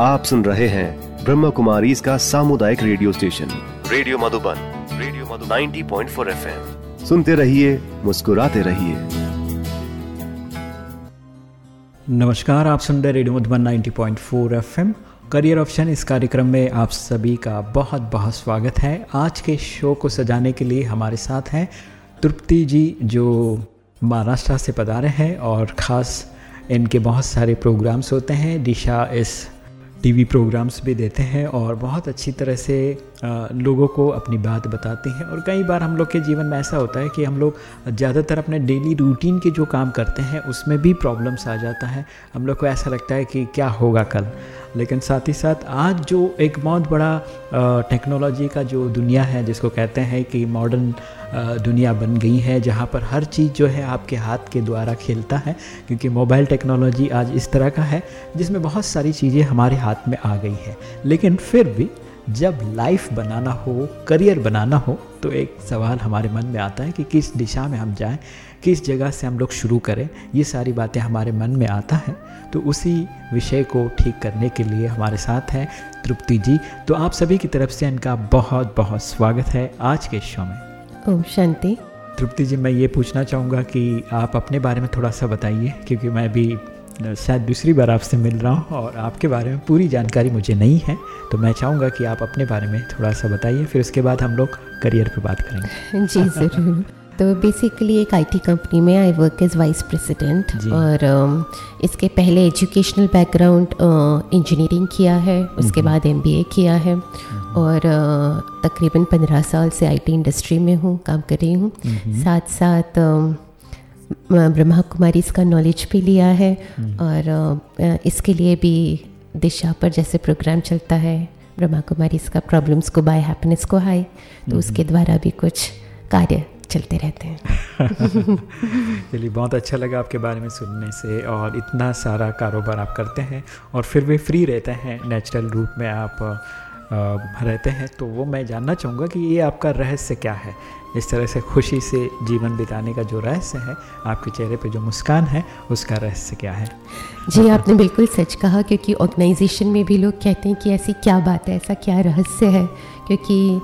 आप सुन रहे हैं ब्रह्म कुमारी इसका सामुदायिक radio station. Radio Madhuban radio Madhuban. 90.4 FM. सुनते रहिए मुस्कुराते रहिए। नमस्कार आप सुन रहे radio Madhuban 90.4 FM. Career option इस कार्यक्रम में आप सभी का बहुत बहुत स्वागत है। आज के शो को सजाने के लिए हमारे साथ हैं तृप्ति जी जो महाराष्ट्र से पधारे हैं और ख़ास इनके बहुत सारे प्रोग्राम्स होते हैं। दिशा इस टीवी प्रोग्राम्स भी देते हैं और बहुत अच्छी तरह से लोगों को अपनी बात बताते हैं। और कई बार हम लोग के जीवन में ऐसा होता है कि हम लोग ज़्यादातर अपने डेली रूटीन के जो काम करते हैं, उसमें भी प्रॉब्लम्स आ जाता है। हम लोग को ऐसा लगता है कि क्या होगा कल? लेकिन साथ ही साथ आज जो एक बहुत बड़ा टेक्नोलॉजी का जो दुनिया है, जिसको कहते हैं कि मॉडर्न दुनिया बन गई है, जहाँ पर हर चीज़ जो है आपके हाथ के द्वारा खेलता है, क्योंकि मोबाइल टेक्नोलॉजी आज इस तरह का है, जिसमें बहुत सारी चीज़ें हमारे हाथ में आ गई हैं। लेकिन फिर भी जब लाइफ बनाना हो करियर बनाना हो तो एक सवाल हमारे मन में आता है कि किस दिशा में हम जाएँ किस जगह से हम लोग शुरू करें ये सारी बातें हमारे मन में आता है। तो उसी विषय को ठीक करने के लिए हमारे साथ हैं तृप्ति जी। तो आप सभी की तरफ़ से इनका बहुत बहुत स्वागत है आज के शो में। ओम शांति। तृप्ति जी मैं ये पूछना चाहूँगा कि आप अपने बारे में थोड़ा सा बताइए क्योंकि मैं भी शायद दूसरी बार आपसे मिल रहा हूँ और आपके बारे में पूरी जानकारी मुझे नहीं है। तो मैं चाहूँगा कि आप अपने बारे में थोड़ा सा बताइए फिर उसके बाद हम लोग करियर पर बात करेंगे। जी ज़रूर। तो बेसिकली एक आईटी कंपनी में I work as vice president और uh, इसके पहले एजुकेशनल बैकग्राउंड इंजीनियरिंग किया है उसके बाद एमबीए किया है और uh, तकरीबन पंद्रह साल से आईटी इंडस्ट्री में हूँ काम कर रही हूँ। साथ साथ ब्रह्मा कुमारी इसका नॉलेज भी लिया है और इसके लिए भी दिशा पर जैसे प्रोग्राम चलता है ब्रह्मा कुमारी इसका प्रॉब्लम्स को बाय हैप्पीनेस को हाई तो उसके द्वारा भी कुछ कार्य चलते रहते हैं। चलिए बहुत अच्छा लगा आपके बारे में सुनने से और इतना सारा कारोबार आप करते हैं और फिर भी फ्री रहते हैं नेचुरल रूप में आप रहते हैं। तो वो मैं जानना चाहूँगा कि ये आपका रहस्य क्या है? इस तरह से खुशी से जीवन बिताने का जो रहस्य है आपके चेहरे पे जो मुस्कान है उसका रहस्य क्या है? जी आपने बिल्कुल सच कहा क्योंकि ऑर्गेनाइजेशन में भी लोग कहते हैं कि ऐसी क्या बात है ऐसा क्या रहस्य है? क्योंकि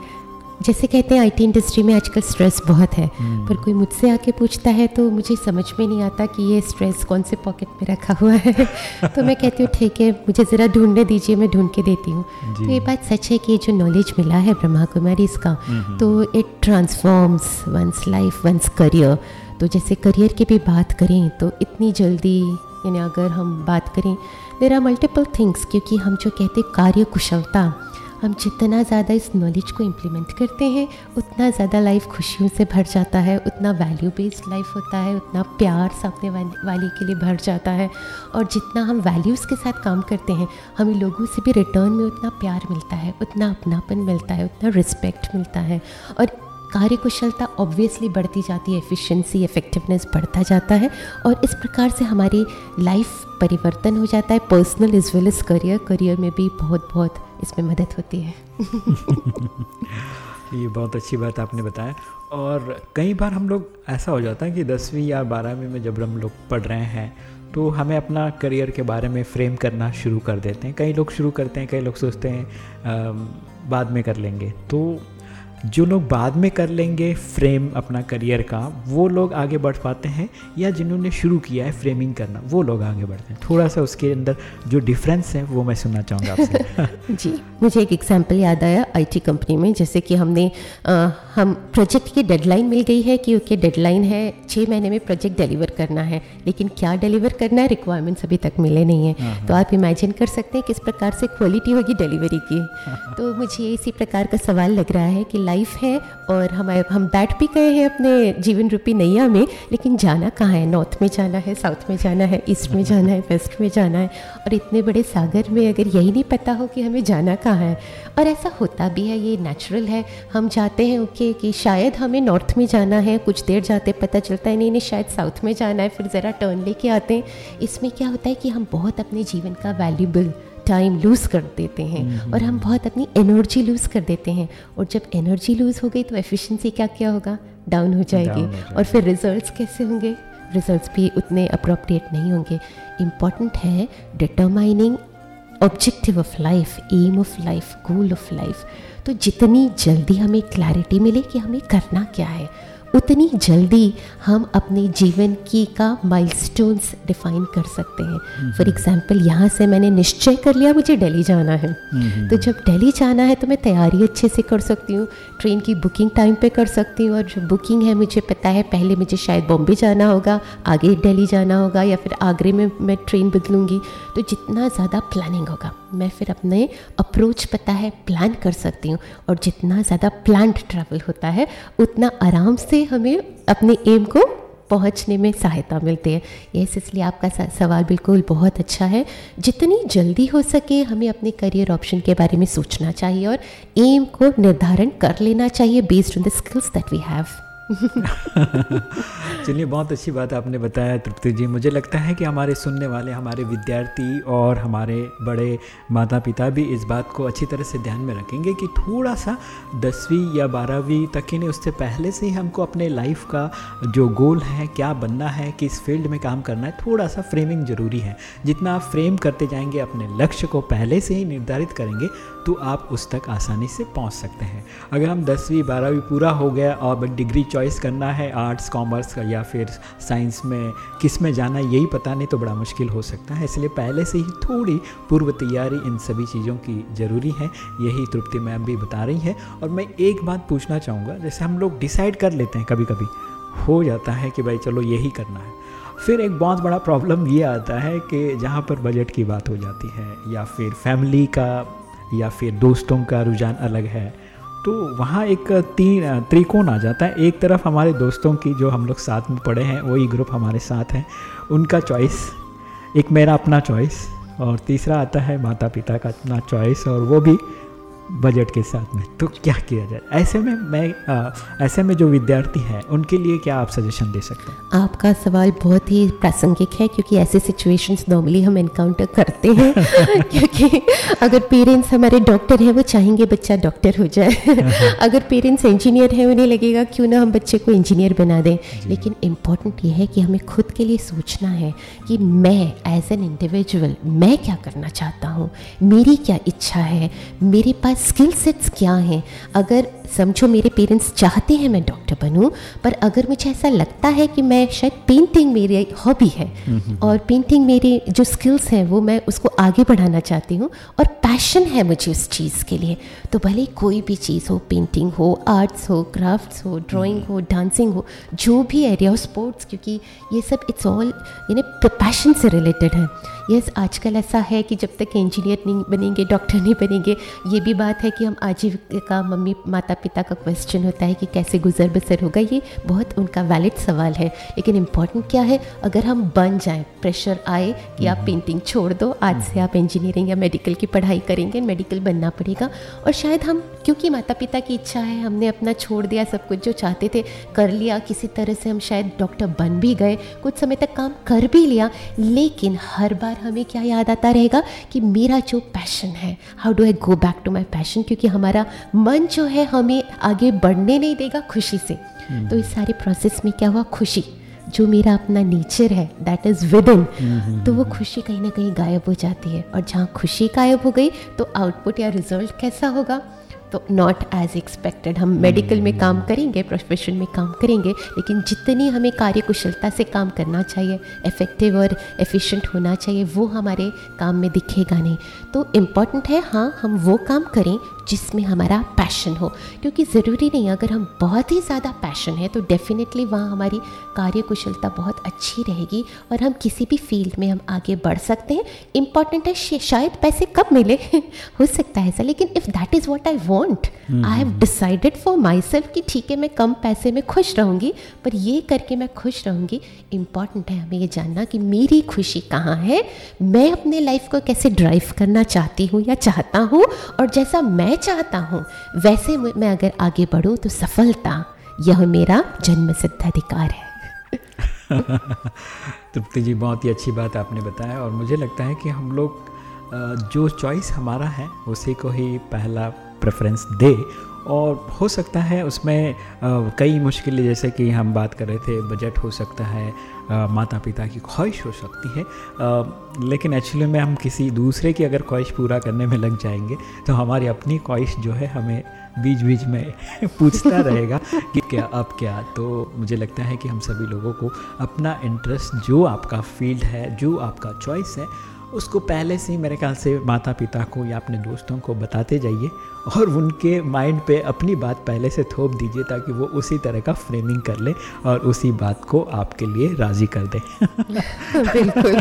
जैसे कहते हैं आईटी इंडस्ट्री में आजकल स्ट्रेस बहुत है। हम्म। पर कोई मुझसे आके पूछता है तो मुझे समझ में नहीं आता कि ये स्ट्रेस कौन से पॉकेट में रखा हुआ है। तो मैं कहती हूँ ठीक है मुझे ज़रा ढूँढने दीजिए मैं ढूंढ के देती हूँ। तो ये बात सच है कि ये जो नॉलेज मिला है ब्रह्मा कुमारी इसका। तो it transforms one's life one's career तो जैसे करियर की भी बात करें तो इतनी जल्दी यानी अगर हम बात करें देर आर मल्टीपल थिंग्स क्योंकि हम जो कहते हैं कार्य कुशलता हम जितना ज़्यादा इस नॉलेज को इम्प्लीमेंट करते हैं, उतना ज़्यादा लाइफ खुशियों से भर जाता है, उतना वैल्यू बेस्ड लाइफ होता है, उतना प्यार सामने वाली के लिए भर जाता है। और जितना हम वैल्यूज़ के साथ काम करते हैं, हमें लोगों से भी रिटर्न में उतना प्यार मिलता है, उतना अपनापन मिलता है, उतना रिस्पेक्ट मिलता है। और कार्य कुशलता ऑब्वियसली बढ़ती जाती है एफिशिएंसी इफेक्टिवनेस बढ़ता जाता है। और इस प्रकार से हमारी लाइफ परिवर्तन हो जाता है personal as well as career career में भी बहुत बहुत इसमें मदद होती है। ये बहुत अच्छी बात आपने बताया। और कई बार हम लोग ऐसा हो जाता है कि दसवीं या बारहवीं में जब हम लोग पढ़ रहे हैं तो हमें अपना करियर के बारे में फ्रेम करना शुरू कर देते हैं। कई लोग शुरू करते हैं कई लोग सोचते हैं आ, बाद में कर लेंगे। तो जो लोग बाद में कर लेंगे फ्रेम अपना करियर का वो लोग आगे बढ़ पाते हैं या जिन्होंने शुरू किया है फ्रेमिंग करना वो लोग आगे बढ़ते हैं। थोड़ा सा उसके अंदर जो डिफरेंस है वो मैं सुनना चाहूँगा आपसे। जी मुझे एक एग्जांपल याद आया आईटी कंपनी में जैसे कि हमने आ, हम प्रोजेक्ट की डेडलाइन मिल गई है कि ओके डेडलाइन है छः महीने में प्रोजेक्ट डिलीवर करना है लेकिन क्या डिलीवर करना है रिक्वायरमेंट्स अभी तक मिले नहीं है। हाँ, तो हाँ। आप इमेजिन कर सकते हैं किस प्रकार से क्वालिटी होगी डिलीवरी की। तो मुझे इसी प्रकार का सवाल लग रहा है कि लाइफ है और हम हम बैठ भी गए हैं अपने जीवन रूपी नैया में, लेकिन जाना कहाँ है? नॉर्थ में जाना है साउथ में जाना है ईस्ट में जाना है वेस्ट में जाना है और इतने बड़े सागर में अगर यही नहीं पता हो कि हमें जाना कहाँ है। और ऐसा होता भी है, ये नेचुरल है। हम जाते हैं ओके कि शायद हमें नॉर्थ में जाना है, कुछ देर जाते पता चलता है, नहीं नहीं, शायद साउथ में जाना है, फिर ज़रा टर्न लेके आते हैं। इसमें क्या होता है कि हम बहुत अपने जीवन का वैल्यूबल टाइम लूज़ कर देते हैं। हम्म, और हम। बहुत अपनी एनर्जी लूज़ कर देते हैं। और जब एनर्जी लूज़ हो गई तो एफिशिएंसी क्या क्या होगा? डाउन हो जाएगी। और फिर रिजल्ट्स कैसे होंगे? रिजल्ट्स भी उतने अप्रोप्रिएट नहीं होंगे। इंपॉर्टेंट है determining objective of life aim of life goal of life तो जितनी जल्दी हमें क्लैरिटी मिले कि हमें करना क्या है उतनी जल्दी हम अपने जीवन की का माइलस्टोन्स डिफाइन कर सकते हैं। फॉर एग्जांपल यहाँ से मैंने निश्चय कर लिया मुझे दिल्ली जाना है। तो जब दिल्ली जाना है तो मैं तैयारी अच्छे से कर सकती हूँ। ट्रेन की बुकिंग टाइम पे कर सकती हूँ और जो बुकिंग है मुझे पता है पहले मुझे शायद बॉम्बे जाना होगा आगे दिल्ली जाना होगा या फिर आगरे में मैं ट्रेन बदलूँगी तो जितना ज़्यादा प्लानिंग होगा मैं फिर अपने अप्रोच पता है प्लान कर सकती हूँ। और जितना ज़्यादा प्लान्ड ट्रैवल होता है उतना आराम से हमें अपने एम को पहुँचने में सहायता मिलती है। यस, इसलिए आपका सवाल बिल्कुल बहुत अच्छा है। जितनी जल्दी हो सके हमें अपने करियर ऑप्शन के बारे में सोचना चाहिए और एम को निर्धारण कर लेना चाहिए based on the skills that we have चलिए, बहुत अच्छी बात आपने बताया, तृप्ति जी। मुझे लगता है कि हमारे सुनने वाले, हमारे विद्यार्थी और हमारे बड़े माता पिता भी इस बात को अच्छी तरह से ध्यान में रखेंगे कि थोड़ा सा दसवीं या बारहवीं तक ही नहीं, उससे पहले से ही हमको अपने लाइफ का जो गोल है, क्या बनना है, किस फ़ील्ड में काम करना है थोड़ा सा फ्रेमिंग ज़रूरी है। जितना आप फ्रेम करते जाएँगे, अपने लक्ष्य को पहले से ही निर्धारित करेंगे तो आप उस तक आसानी से पहुँच सकते हैं। अगर हम दसवीं, बारहवीं पूरा हो गया और डिग्री चॉइस करना है आर्ट्स कॉमर्स का या फिर साइंस में किसमें जाना यही पता नहीं तो बड़ा मुश्किल हो सकता है। इसलिए पहले से ही थोड़ी पूर्व तैयारी इन सभी चीज़ों की ज़रूरी है। यही तृप्ति मैम भी बता रही है। और मैं एक बात पूछना चाहूँगा, जैसे हम लोग डिसाइड कर लेते हैं कभी कभी हो जाता है कि भाई चलो यही करना है। फिर एक बहुत बड़ा प्रॉब्लम ये आता है कि जहाँ पर बजट की बात हो जाती है या फिर फैमिली का या फिर दोस्तों का रुझान अलग है। तो वहाँ एक तीन त्रिकोण आ जाता है। एक तरफ़ हमारे दोस्तों की जो हम लोग साथ में पढ़े हैं, वही ग्रुप हमारे साथ हैं। उनका चॉइस एक मेरा अपना चॉइस और तीसरा आता है माता पिता का अपना चॉइस और वो भी बजट के साथ में। तो क्या किया जाए? ऐसे में मैं आ, ऐसे में जो विद्यार्थी हैं उनके लिए क्या आप सजेशन दे सकते हैं? आपका सवाल बहुत ही प्रासंगिक है क्योंकि ऐसे सिचुएशंस नॉर्मली हम इनकाउंटर करते हैं क्योंकि अगर पेरेंट्स हमारे डॉक्टर हैं वो चाहेंगे बच्चा डॉक्टर हो जाए। अगर पेरेंट्स इंजीनियर हैं उन्हें लगेगा क्यों ना हम बच्चे को इंजीनियर बना दें? लेकिन इंपॉर्टेंट ये है कि हमें खुद के लिए सोचना है कि मैं एज एन इंडिविजुअल मैं क्या करना चाहता हूँ? मेरी क्या इच्छा है? मेरे पास स्किल सेट्स क्या हैं? अगर समझो मेरे पेरेंट्स चाहते हैं मैं डॉक्टर बनूं पर अगर मुझे ऐसा लगता है कि मैं शायद पेंटिंग मेरी हॉबी है और पेंटिंग मेरे जो स्किल्स हैं वो मैं उसको आगे बढ़ाना चाहती हूँ और पैशन है मुझे उस चीज़ के लिए तो भले कोई भी चीज़ हो पेंटिंग हो आर्ट्स हो क्राफ्ट्स हो ड्राइंग हो डांसिंग हो जो भी एरिया हो स्पोर्ट्स क्योंकि ये सब इट्स ऑल यानी पैशन से रिलेटेड है। यस yes, आजकल ऐसा है कि जब तक इंजीनियर नहीं बनेंगे डॉक्टर नहीं बनेंगे ये भी बात है कि हम आजीविका मम्मी माता पिता का क्वेश्चन होता है कि कैसे गुजर बसर होगा ये बहुत उनका वैलिड सवाल है। लेकिन इंपॉर्टेंट क्या है? अगर हम बन जाएँ प्रेशर आए कि आप पेंटिंग हम्म। छोड़ दो आज से आप इंजीनियरिंग या मेडिकल की पढ़ाई करेंगे मेडिकल बनना पड़ेगा। और शायद हम क्योंकि माता पिता की इच्छा है हमने अपना छोड़ दिया सब कुछ जो चाहते थे कर लिया किसी तरह से हम शायद डॉक्टर बन भी गए कुछ समय तक काम कर भी लिया लेकिन हर बार हमें क्या याद आता रहेगा कि मेरा जो पैशन है how do I go back to my passion क्योंकि हमारा मन जो है हमें आगे बढ़ने नहीं देगा खुशी से। hmm. तो इस सारे प्रोसेस में क्या हुआ? खुशी। जो मेरा अपना नेचर है दैट इज़ विद इन तो वो खुशी कहीं ना कहीं गायब हो जाती है। और जहाँ खुशी गायब हो गई तो आउटपुट या रिज़ल्ट कैसा होगा? तो नॉट एज एक्सपेक्टेड हम मेडिकल में काम करेंगे प्रोफेशन में काम करेंगे लेकिन जितनी हमें कार्य कुशलता से काम करना चाहिए इफ़ेक्टिव और एफिशिएंट होना चाहिए वो हमारे काम में दिखेगा नहीं। तो इंपॉर्टेंट है हाँ हम वो काम करें जिसमें हमारा पैशन हो। क्योंकि ज़रूरी नहीं अगर हम बहुत ही ज़्यादा पैशन है तो डेफिनेटली वहाँ हमारी कार्यकुशलता बहुत अच्छी रहेगी और हम किसी भी फ़ील्ड में हम आगे बढ़ सकते हैं। इंपॉर्टेंट है शायद पैसे कब मिले? हो सकता है ऐसा लेकिन if that is what I want I have decided for myself कि ठीक है मैं कम पैसे में खुश रहूँगी पर ये करके मैं खुश रहूँगी। इंपॉर्टेंट है हमें ये जानना कि मेरी खुशी कहाँ है। मैं अपने लाइफ को कैसे ड्राइव करना चाहती हूँ या चाहता हूँ और जैसा मैं मैं चाहता हूँ, वैसे मैं अगर आगे बढ़ूँ तो सफलता, यह मेरा जन्म सिद्ध अधिकार है। तृप्ति जी, बहुत ही अच्छी बात आपने बताया और मुझे लगता है कि हम लोग जो चॉइस हमारा है, उसी को ही पहला प्रेफरेंस दे और हो सकता है उसमें कई मुश्किलें जैसे कि हम बात कर रहे थे बजट हो सकता है माता पिता की ख्वाहिश हो सकती है। आ, लेकिन एक्चुअली में हम किसी दूसरे की अगर ख्वाहिश पूरा करने में लग जाएँगे तो हमारी अपनी ख्वाहिश जो है हमें बीच बीच में पूछता रहेगा कि क्या अब क्या। तो मुझे लगता है कि हम सभी लोगों को अपना इंटरेस्ट जो आपका फ़ील्ड है जो आपका चॉइस है उसको पहले से ही मेरे ख्याल से माता पिता को या अपने दोस्तों को बताते जाइए। और उनके माइंड पे अपनी बात पहले से थोप दीजिए ताकि वो उसी तरह का फ्रेमिंग कर ले और उसी बात को आपके लिए राज़ी कर दे। बिल्कुल।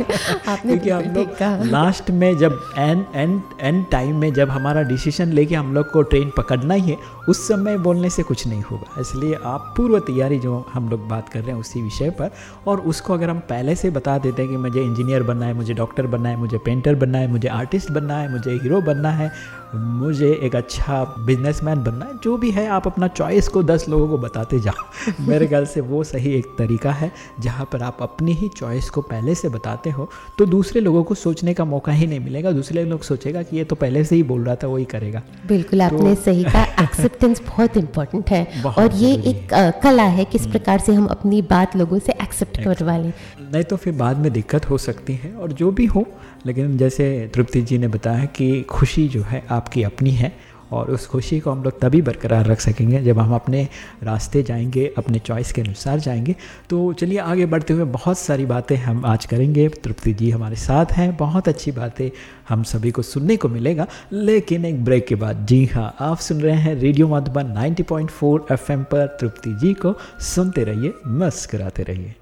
आपने क्योंकि हम लोग लास्ट में जब एंड एंड एंड टाइम में जब हमारा डिसीज़न लेके हम लोग को ट्रेन पकड़ना ही है उस समय बोलने से कुछ नहीं होगा। इसलिए आप पूर्व तैयारी जो हम लोग बात कर रहे हैं उसी विषय पर और उसको अगर हम पहले से बता देते हैं कि मुझे इंजीनियर बनना है मुझे डॉक्टर बनना है मुझे पेंटर बनना है मुझे आर्टिस्ट बनना है मुझे हीरो बनना है मुझे एक अच्छा बिजनेसमैन बनना है। जो भी है आप अपना चॉइस को दस लोगों को बताते जाओ। मेरे ख्याल से वो सही एक तरीका है जहाँ पर आप अपनी ही चॉइस को पहले से बताते हो तो दूसरे लोगों को सोचने का मौका ही नहीं मिलेगा। दूसरे लोग सोचेगा कि ये तो पहले से ही बोल रहा था वही करेगा। बिल्कुल तो, आपने सही कहा। एक्सेप्टेंस बहुत इंपॉर्टेंट है। और ये एक कला है किस हम्म। प्रकार से हम अपनी बात लोगों से एक्सेप्ट करवा लें। नहीं तो फिर बाद में दिक्कत हो सकती है और जो भी हो लेकिन जैसे तृप्ति जी ने बताया कि खुशी जो है आपकी अपनी है और उस खुशी को हम लोग तभी बरकरार रख सकेंगे जब हम अपने रास्ते जाएँगे, अपने चॉइस के अनुसार जाएँगे। तो चलिए आगे बढ़ते हुए बहुत सारी बातें हम आज करेंगे। तृप्ति जी हमारे साथ हैं। बहुत अच्छी बातें हम सभी को सुनने को मिलेगा। लेकिन एक ब्रेक के बाद, जी हाँ आप सुन रहे हैं रेडियो मधुबन 90.4 एफएम पर तृप्ति जी को सुनते रहिए, मस्कराते रहिए।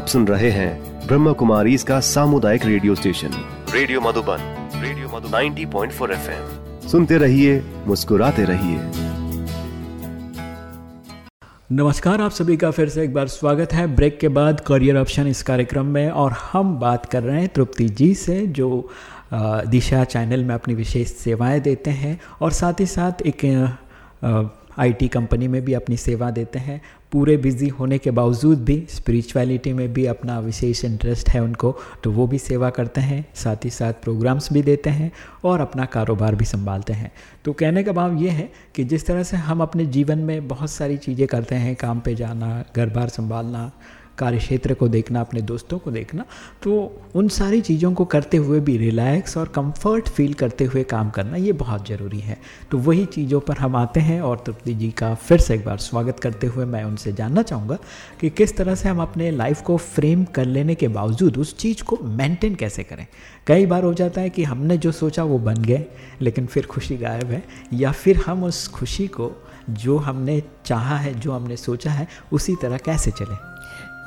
आप सुन रहे हैं ब्रह्म कुमारी इसका सामुदायिक radio station. Radio Madhuban radio Madhu 90.4 FM. सुनते रहिए मुस्कुराते रहिए। नमस्कार आप सभी का फिर से एक बार स्वागत है। ब्रेक के बाद करियर ऑप्शन इस कार्यक्रम में और हम बात कर रहे हैं तृप्ति जी से जो दिशा चैनल में अपनी विशेष सेवाएँ देते हैं और साथ ही साथ एक आईटी कंपनी में भी अपनी सेवा देते हैं। पूरे बिज़ी होने के बावजूद भी स्पिरिचुअलिटी में भी अपना विशेष इंटरेस्ट है उनको तो वो भी सेवा करते हैं, साथ ही साथ प्रोग्राम्स भी देते हैं और अपना कारोबार भी संभालते हैं। तो कहने का भाव ये है कि जिस तरह से हम अपने जीवन में बहुत सारी चीज़ें करते हैं, काम पे जाना घर बार संभालना कार्य क्षेत्र को देखना, अपने दोस्तों को देखना तो उन सारी चीज़ों को करते हुए भी रिलैक्स और कंफर्ट फील करते हुए काम करना, ये बहुत ज़रूरी है। तो वही चीज़ों पर हम आते हैं और तृप्ति जी का फिर से एक बार स्वागत करते हुए मैं उनसे जानना चाहूँगा कि किस तरह से हम अपने लाइफ को फ्रेम कर लेने के बावजूद उस चीज़ को मेंटेन कैसे करें। कई बार हो जाता है कि हमने जो सोचा वो बन गए, लेकिन फिर खुशी गायब है, या फिर हम उस खुशी को जो हमने चाहा है, जो हमने सोचा है, उसी तरह कैसे चलें?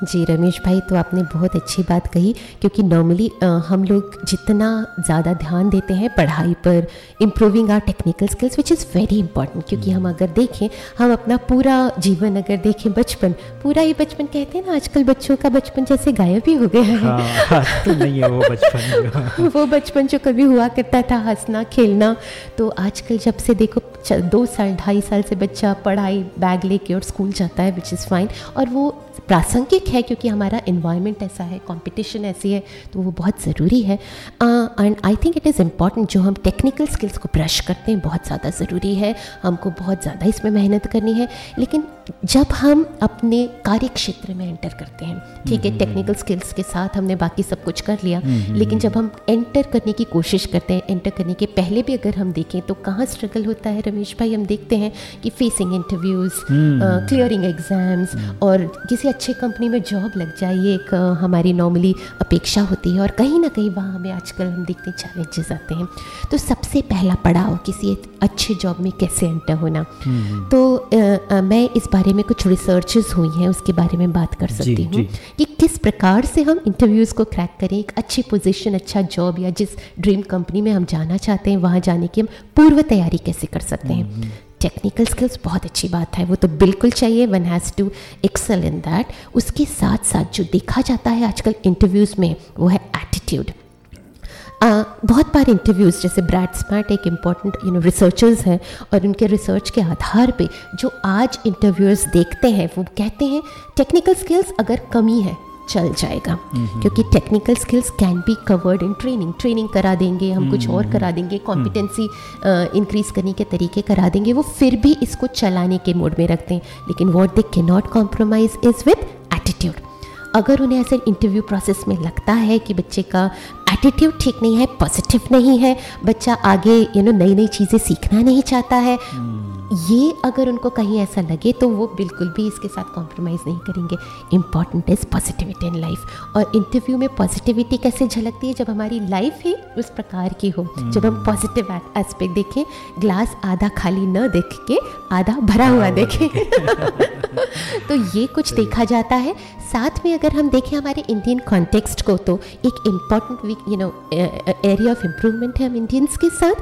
जी रमेश भाई तो आपने बहुत अच्छी बात कही क्योंकि नॉर्मली हम लोग जितना ज़्यादा ध्यान देते हैं पढ़ाई पर improving our technical skills which is very important क्योंकि हम अगर देखें हम अपना पूरा जीवन अगर देखें बचपन पूरा ही बचपन कहते हैं ना आजकल बच्चों का बचपन जैसे गायब ही हो गया है। हाँ, तो नहीं है वो बचपन। वो बचपन जो कभी हुआ करता था हंसना खेलना तो आजकल जब से देखो दो साल ढाई साल से बच्चा पढ़ाई बैग लेके और स्कूल जाता है विच इज़ फाइन और वो प्रासंगिक है क्योंकि हमारा इन्वायरमेंट ऐसा है कंपटीशन ऐसी है तो वो बहुत ज़रूरी है। And I think it is important जो हम टेक्निकल स्किल्स को ब्रश करते हैं बहुत ज़्यादा ज़रूरी है। हमको बहुत ज़्यादा इसमें मेहनत करनी है। लेकिन जब हम अपने कार्य क्षेत्र में एंटर करते हैं ठीक है टेक्निकल हम्म। स्किल्स के साथ हमने बाकी सब कुछ कर लिया हम्म, लेकिन। जब हम एंटर करने की कोशिश करते हैं एंटर करने के पहले भी अगर हम देखें तो कहाँ स्ट्रगल होता है रमेश भाई? हम देखते हैं कि फेसिंग इंटरव्यूज़ क्लियरिंग एग्ज़ाम्स और किसी अच्छे कंपनी में जॉब लग जाए ये एक हमारी नॉर्मली अपेक्षा होती है और कहीं ना कहीं वहाँ हमें आजकल हम देखते हैं चैलेंजेस आते हैं। तो सबसे पहला पड़ाव किसी अच्छे जॉब में कैसे एंटर होना? तो आ, मैं इस बारे में कुछ रिसर्चेस हुई हैं उसके बारे में बात कर सकती हूँ कि किस प्रकार से हम इंटरव्यूज़ को क्रैक करें एक अच्छी पोजीशन अच्छा जॉब या जिस ड्रीम कंपनी में हम जाना चाहते हैं वहाँ जाने की हम पूर्व तैयारी कैसे कर सकते हैं। Technical skills. बहुत अच्छी बात है। वो तो बिल्कुल चाहिए। One has to excel in that उसके साथ साथ जो देखा जाता है आजकल इंटरव्यूज़ में वो है एटीट्यूड आ, बहुत बार इंटरव्यूज़ जैसे ब्रैड स्मार्ट एक इंपॉर्टेंट यू नो रिसर्चर्स हैं और उनके रिसर्च के आधार पे जो आज इंटरव्यूअर्स देखते हैं वो कहते हैं टेक्निकल स्किल्स अगर कमी है चल जाएगा। क्योंकि technical skills can be covered in training training करा देंगे हम कुछ और करा देंगे कॉम्पिटेंसी इंक्रीज करने के तरीके करा देंगे वो फिर भी इसको चलाने के मोड में रखते हैं। लेकिन what they can not compromise is with attitude अगर उन्हें ऐसे इंटरव्यू प्रोसेस में लगता है कि बच्चे का एटीट्यूड ठीक नहीं है पॉजिटिव नहीं है बच्चा आगे यू नो नई नई चीज़ें सीखना नहीं चाहता है hmm. ये अगर उनको कहीं ऐसा लगे तो वो बिल्कुल भी इसके साथ कॉम्प्रोमाइज़ नहीं करेंगे। Important is positivity in life और इंटरव्यू में पॉजिटिविटी कैसे झलकती है? जब हमारी लाइफ ही उस प्रकार की हो hmm. जब हम पॉजिटिव एस्पेक्ट देखें ग्लास आधा खाली न देख के आधा भरा हुआ देखें। तो ये कुछ देखा जाता है। साथ में अगर हम देखें हमारे इंडियन कॉन्टेक्स्ट को तो एक important you know area of improvement है हम इंडियंस के साथ।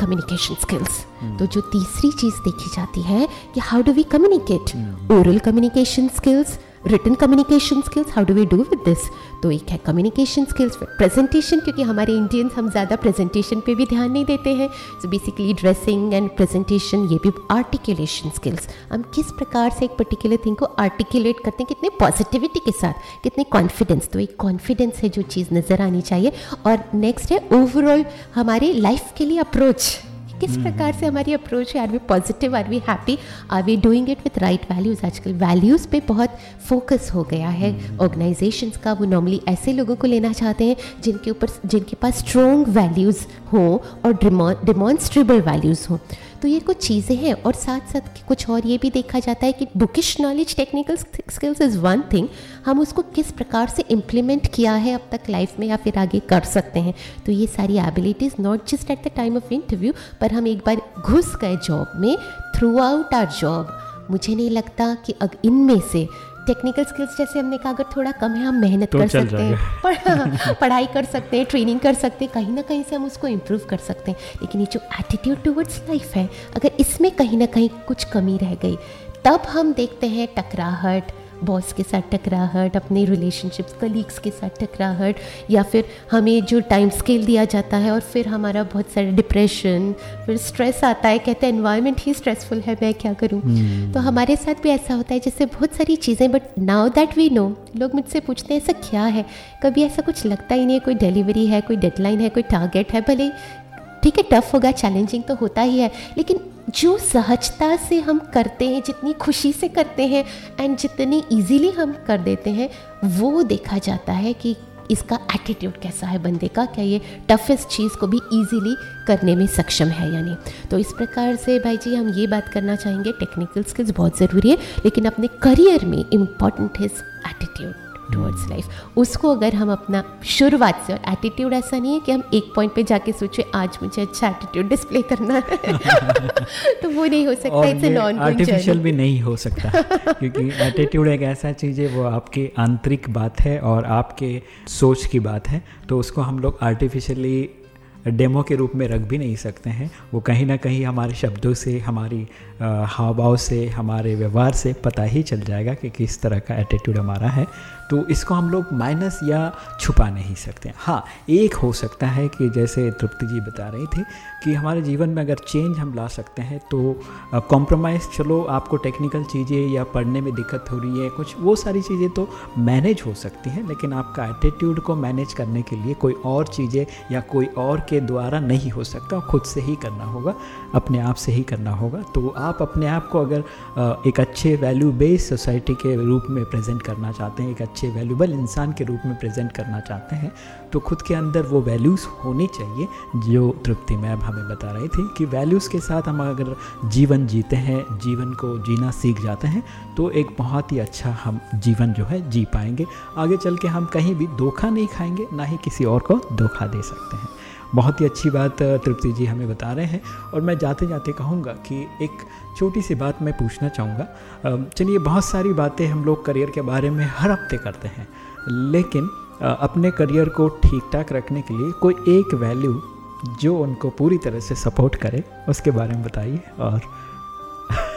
कम्युनिकेशन स्किल्स तो जो तीसरी चीज़ देखी जाती है कि how do we communicate oral communication skills written communication skills how do we do with this तो एक है कम्युनिकेशन स्किल्स प्रेजेंटेशन क्योंकि हमारे इंडियंस हम ज़्यादा प्रेजेंटेशन पे भी ध्यान नहीं देते हैं। So basically dressing and presentation ये भी आर्टिकुलेशन स्किल्स हम किस प्रकार से एक पर्टिकुलर थिंग को आर्टिकुलेट करते हैं, कितने पॉजिटिविटी के साथ, कितने कॉन्फिडेंस तो एक कॉन्फिडेंस है जो चीज़ नज़र आनी चाहिए। और नेक्स्ट है ओवरऑल हमारे लाइफ के लिए अप्रोच किस प्रकार से हमारी अप्रोच है? Are we positive are we happy are we doing it with right values आजकल वैल्यूज़ पे बहुत फोकस हो गया है। ऑर्गेनाइजेशंस का वो नॉर्मली ऐसे लोगों को लेना चाहते हैं जिनके ऊपर जिनके पास स्ट्रॉन्ग वैल्यूज़ हों और डिमॉन्स्ट्रेबल वैल्यूज़ हों। तो ये कुछ चीज़ें हैं और साथ साथ कुछ और ये भी देखा जाता है कि bookish knowledge technical skills is one thing हम उसको किस प्रकार से इम्प्लीमेंट किया है अब तक लाइफ में या फिर आगे कर सकते हैं। तो ये सारी abilities not just at the time of interview पर हम एक बार घुस गए जॉब में थ्रू आउट आर जॉब मुझे नहीं लगता कि अग, इनमें से टेक्निकल स्किल्स जैसे हमने कहा अगर थोड़ा कम है हम मेहनत तो कर सकते हैं पढ़- पढ़ाई कर सकते हैं ट्रेनिंग कर सकते हैं कहीं ना कहीं से हम उसको इम्प्रूव कर सकते हैं। लेकिन ये जो एटीट्यूड टूवर्ड्स लाइफ है अगर इसमें कहीं ना कहीं कुछ कमी रह गई तब हम देखते हैं टकराहट बॉस के साथ टकराहट अपने रिलेशनशिप्स कलीग्स के साथ टकराहट या फिर हमें जो टाइम स्केल दिया जाता है और फिर हमारा बहुत सारा डिप्रेशन फिर स्ट्रेस आता है कहते हैं एनवायरनमेंट ही स्ट्रेसफुल है मैं क्या करूँ? तो हमारे साथ भी ऐसा होता है जैसे बहुत सारी चीज़ें but now that we know लोग मुझसे पूछते हैं ऐसा क्या है? कभी ऐसा कुछ लगता ही नहीं है कोई डिलीवरी है कोई डेडलाइन है कोई टारगेट है भले ठीक है टफ होगा चैलेंजिंग तो होता ही है लेकिन जो सहजता से हम करते हैं, जितनी खुशी से करते हैं एंड जितनी इजीली हम कर देते हैं, वो देखा जाता है कि इसका एटीट्यूड कैसा है बंदे का, क्या ये टफेस्ट चीज़ को भी इजीली करने में सक्षम है यानी तो इस प्रकार से भाई जी, हम ये बात करना चाहेंगे टेक्निकल स्किल्स बहुत ज़रूरी है, लेकिन अपने करियर में इंपॉर्टेंट है एटीट्यूड टुवर्ड्स लाइफ उसको अगर हम अपना शुरुआत से और एटीट्यूड ऐसा नहीं है कि हम एक पॉइंट पे जाके सोचे आज मुझे अच्छा एटीट्यूड डिस्प्ले करना है तो वो नहीं हो सकता इट्स नॉन आर्टिफिशियल भी नहीं हो सकता क्योंकि एटीट्यूड एक ऐसा चीज़ है वो आपकी आंतरिक बात है और आपके सोच की बात है तो उसको हम लोग आर्टिफिशियली डेमो के रूप में रख भी नहीं सकते हैं। वो कहीं ना कहीं हमारे शब्दों से हमारी हाव भाव से हमारे व्यवहार से पता ही चल जाएगा कि किस तरह का एटीट्यूड हमारा है। तो इसको हम लोग माइनस या छुपा नहीं सकते हाँ। एक हो सकता है कि जैसे तृप्ति जी बता रही थी कि हमारे जीवन में अगर चेंज हम ला सकते हैं तो कॉम्प्रोमाइज़ चलो आपको टेक्निकल चीज़ें या पढ़ने में दिक्कत हो रही है, कुछ वो सारी चीज़ें तो मैनेज हो सकती हैं, लेकिन आपका एटीट्यूड को मैनेज करने के लिए कोई और चीज़ें या कोई और के द्वारा नहीं हो सकता, खुद से ही करना होगा, अपने आप से ही करना होगा। तो आप अपने आप को अगर एक अच्छे वैल्यू बेस्ड सोसाइटी के रूप में प्रेजेंट करना चाहते हैं, एक अच्छे वैल्यूबल इंसान के रूप में प्रेजेंट करना चाहते हैं तो खुद के अंदर वो वैल्यूज़ होनी चाहिए, जो तृप्ति मैम हमें बता रही थी कि वैल्यूज़ के साथ हम अगर जीवन जीते हैं, जीवन को जीना सीख जाते हैं तो एक बहुत ही अच्छा हम जीवन जो है जी पाएँगे। आगे चल के हम कहीं भी धोखा नहीं खाएँगे, ना ही किसी और को धोखा दे सकते हैं। बहुत ही अच्छी बात तृप्ति जी हमें बता रहे हैं। और मैं जाते जाते कहूँगा कि एक छोटी सी बात मैं पूछना चाहूँगा। चलिए बहुत सारी बातें हम लोग करियर के बारे में हर हफ़्ते करते हैं। लेकिन अपने करियर को ठीक ठाक रखने के लिए कोई एक वैल्यू जो उनको पूरी तरह से सपोर्ट करे उसके बारे में बताइए और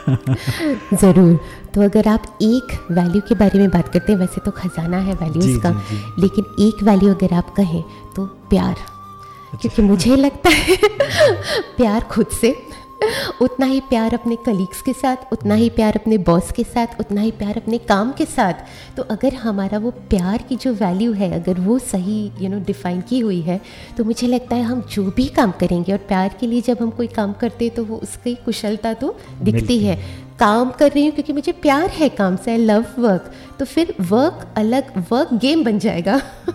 ज़रूर। तो अगर आप एक वैल्यू के बारे में बात करते हैं वैसे तो खजाना है वैल्यूज़ का जी, जी। लेकिन एक वैल्यू अगर आप कहें तो प्यार। क्योंकि मुझे लगता है प्यार खुद से। उतना ही प्यार अपने कलीग्स के साथ उतना ही प्यार अपने बॉस के साथ उतना ही प्यार अपने काम के साथ। तो अगर हमारा वो प्यार की जो वैल्यू है अगर वो सही यू नो डिफाइन की हुई है तो मुझे लगता है हम जो भी काम करेंगे और प्यार के लिए जब हम कोई काम करते हैं तो वो उसकी कुशलता तो दिखती है। काम कर रही हूँ क्योंकि मुझे प्यार है काम से आई लव वर्क तो फिर वर्क अलग वर्क गेम बन जाएगा।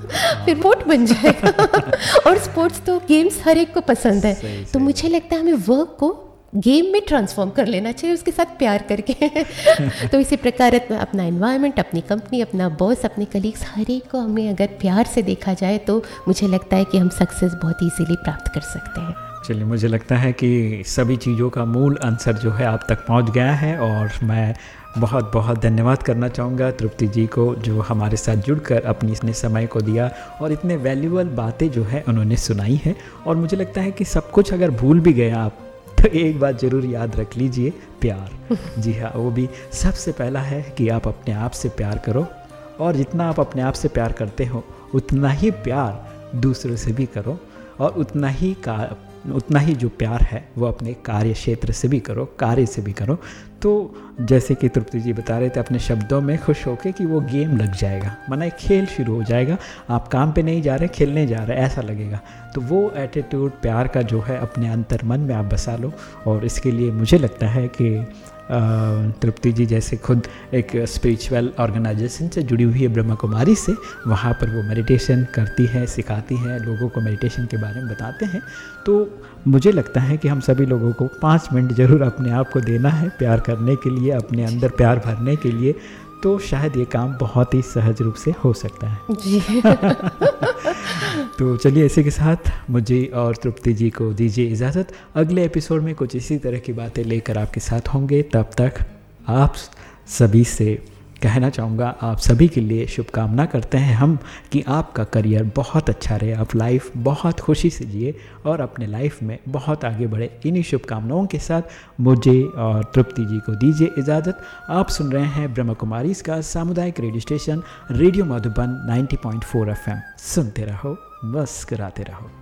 फिर स्पोर्ट बन जाएगा। और स्पोर्ट्स तो गेम्स हर एक को पसंद है। सही, तो सही। मुझे लगता है हमें वर्क को गेम में ट्रांसफॉर्म कर लेना चाहिए उसके साथ प्यार करके। तो इसी प्रकार अपना एनवायरनमेंट अपनी कंपनी अपना बॉस अपने कलीग्स हर एक को हमें अगर प्यार से देखा जाए तो मुझे लगता है कि हम सक्सेस बहुत इजीली प्राप्त कर सकते हैं। चलिए मुझे लगता है कि सभी चीज़ों का मूल आंसर जो है आप तक पहुँच गया है और मैं बहुत बहुत धन्यवाद करना चाहूँगा तृप्ति जी को जो हमारे साथ जुड़कर अपनी इसने समय को दिया और इतने वैल्यूबल बातें जो है उन्होंने सुनाई हैं। और मुझे लगता है कि सब कुछ अगर भूल भी गए आप तो एक बात ज़रूर याद रख लीजिए प्यार। जी हाँ वो भी सबसे पहला है कि आप अपने आप से प्यार करो और जितना आप अपने आप से प्यार करते हो उतना ही प्यार दूसरों से भी करो और उतना ही का उतना ही जो प्यार है, वो अपने कार्य क्षेत्र से भी करो, कार्य से भी करो। तो जैसे कि तृप्ति जी बता रहे थे, अपने शब्दों में खुश होके कि वो गेम लग जाएगा, मना खेल शुरू हो जाएगा, आप काम पे नहीं जा रहे, खेलने जा रहे, ऐसा लगेगा। तो वो एटीट्यूड प्यार का जो है, अपने अंतर मन में आप बसा लो। और इसके लिए मुझे लगता है कि तृप्ति जी जैसे खुद एक स्पिरिचुअल ऑर्गेनाइजेशन से जुड़ी हुई है ब्रह्मा कुमारी से, वहाँ पर वो मेडिटेशन करती है, सिखाती है, लोगों को मेडिटेशन के बारे में बताते हैं। तो मुझे लगता है कि हम सभी लोगों को पाँच मिनट ज़रूर अपने आप को देना है प्यार करने के लिए, अपने अंदर प्यार भरने के लिए। तो शायद ये काम बहुत ही सहज रूप से हो सकता है। जी। तो चलिए इसी के साथ मुझे और तृप्ति जी को दीजिए इजाज़त। अगले एपिसोड में कुछ इसी तरह की बातें लेकर आपके साथ होंगे। तब तक आप सभी से कहना चाहूँगा, आप सभी के लिए शुभकामना करते हैं हम कि आपका करियर बहुत अच्छा रहे, आप लाइफ बहुत खुशी से जिए और अपने लाइफ में बहुत आगे बढ़े। इन्हीं शुभकामनाओं के साथ मुझे और तृप्ति जी को दीजिए इजाज़त। आप सुन रहे हैं ब्रह्म कुमारी इसका सामुदायिक radio station, radio Madhuban 90.4 FM. सुनते रहो, मुस्कराते रहो।